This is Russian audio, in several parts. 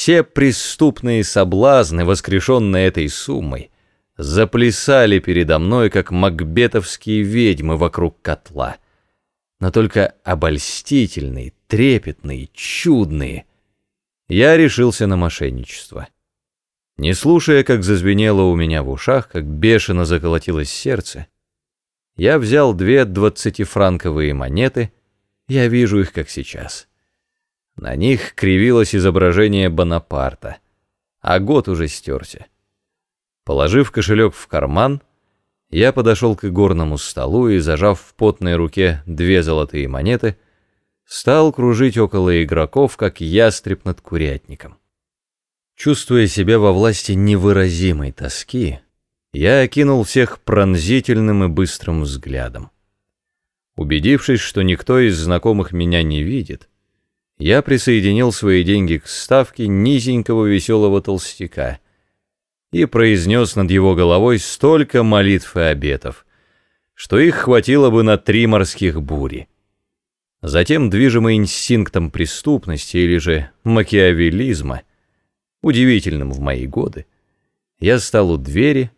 все преступные соблазны, воскрешенные этой суммой, заплясали передо мной, как макбетовские ведьмы вокруг котла. Но только обольстительные, трепетные, чудные. Я решился на мошенничество. Не слушая, как зазвенело у меня в ушах, как бешено заколотилось сердце, я взял две двадцатифранковые монеты, я вижу их как сейчас. На них кривилось изображение Бонапарта, а год уже стерся. Положив кошелек в карман, я подошел к игорному столу и, зажав в потной руке две золотые монеты, стал кружить около игроков, как ястреб над курятником. Чувствуя себя во власти невыразимой тоски, я окинул всех пронзительным и быстрым взглядом. Убедившись, что никто из знакомых меня не видит, я присоединил свои деньги к ставке низенького веселого толстяка и произнес над его головой столько молитв и обетов, что их хватило бы на три морских бури. Затем, движимый инстинктом преступности или же макиавелизма, удивительным в мои годы, я стал у двери,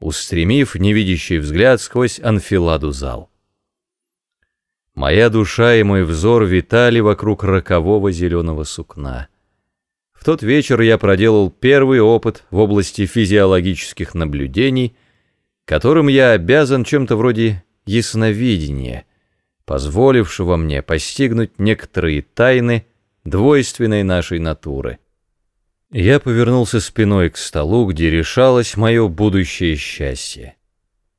устремив невидящий взгляд сквозь анфиладу зал. Моя душа и мой взор витали вокруг рокового зеленого сукна. В тот вечер я проделал первый опыт в области физиологических наблюдений, которым я обязан чем-то вроде ясновидения, позволившего мне постигнуть некоторые тайны двойственной нашей натуры. Я повернулся спиной к столу, где решалось мое будущее счастье.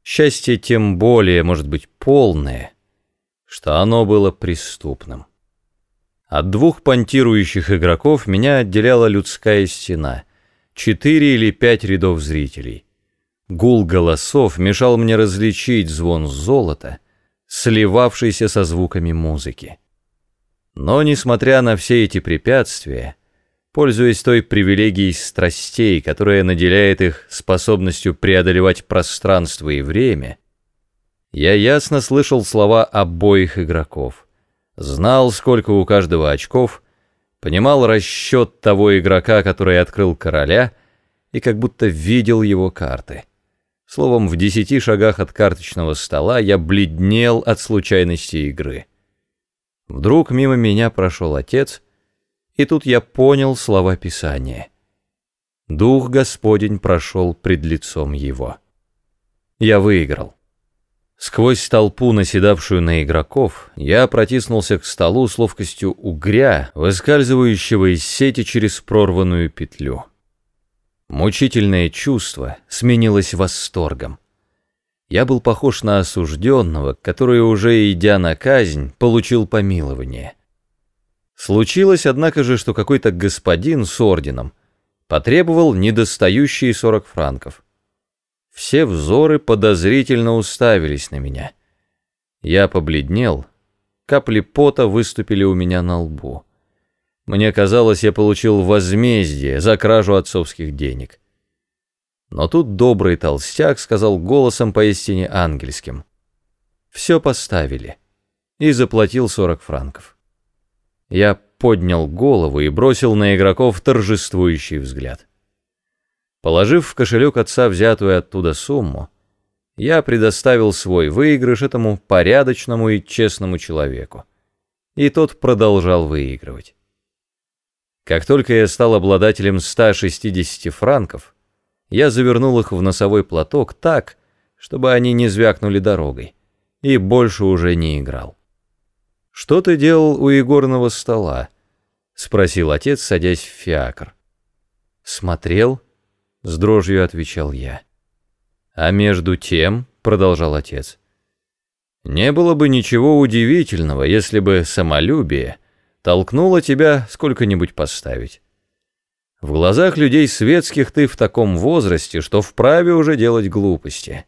Счастье тем более, может быть, полное — что оно было преступным. От двух понтирующих игроков меня отделяла людская стена, четыре или пять рядов зрителей. Гул голосов мешал мне различить звон золота, сливавшийся со звуками музыки. Но, несмотря на все эти препятствия, пользуясь той привилегией страстей, которая наделяет их способностью преодолевать пространство и время, я ясно слышал слова обоих игроков. Знал, сколько у каждого очков, понимал расчет того игрока, который открыл короля, и как будто видел его карты. Словом, в десяти шагах от карточного стола я бледнел от случайности игры. Вдруг мимо меня прошел отец, и тут я понял слова Писания. Дух Господень прошел пред лицом его. Я выиграл. Сквозь толпу, наседавшую на игроков, я протиснулся к столу с ловкостью угря, выскальзывающего из сети через прорванную петлю. Мучительное чувство сменилось восторгом. Я был похож на осужденного, который, уже идя на казнь, получил помилование. Случилось, однако же, что какой-то господин с орденом потребовал недостающие сорок франков. Все взоры подозрительно уставились на меня. Я побледнел, капли пота выступили у меня на лбу. Мне казалось, я получил возмездие за кражу отцовских денег. Но тут добрый толстяк сказал голосом поистине ангельским. «Все поставили» и заплатил 40 франков. Я поднял голову и бросил на игроков торжествующий взгляд. Положив в кошелек отца взятую оттуда сумму, я предоставил свой выигрыш этому порядочному и честному человеку. И тот продолжал выигрывать. Как только я стал обладателем 160 франков, я завернул их в носовой платок так, чтобы они не звякнули дорогой, и больше уже не играл. «Что ты делал у игорного стола?» — спросил отец, садясь в фиакр. «Смотрел» — с дрожью отвечал я. «А между тем», — продолжал отец, — «не было бы ничего удивительного, если бы самолюбие толкнуло тебя сколько-нибудь поставить. В глазах людей светских ты в таком возрасте, что вправе уже делать глупости.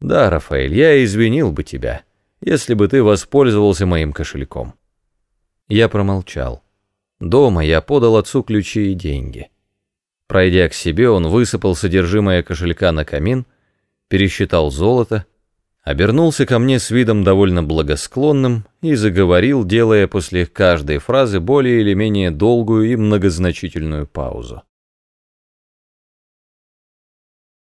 Да, Рафаэль, я извинил бы тебя, если бы ты воспользовался моим кошельком». Я промолчал. Дома я подал отцу ключи и деньги. Пройдя к себе, он высыпал содержимое кошелька на камин, пересчитал золото, обернулся ко мне с видом довольно благосклонным и заговорил, делая после каждой фразы более или менее долгую и многозначительную паузу.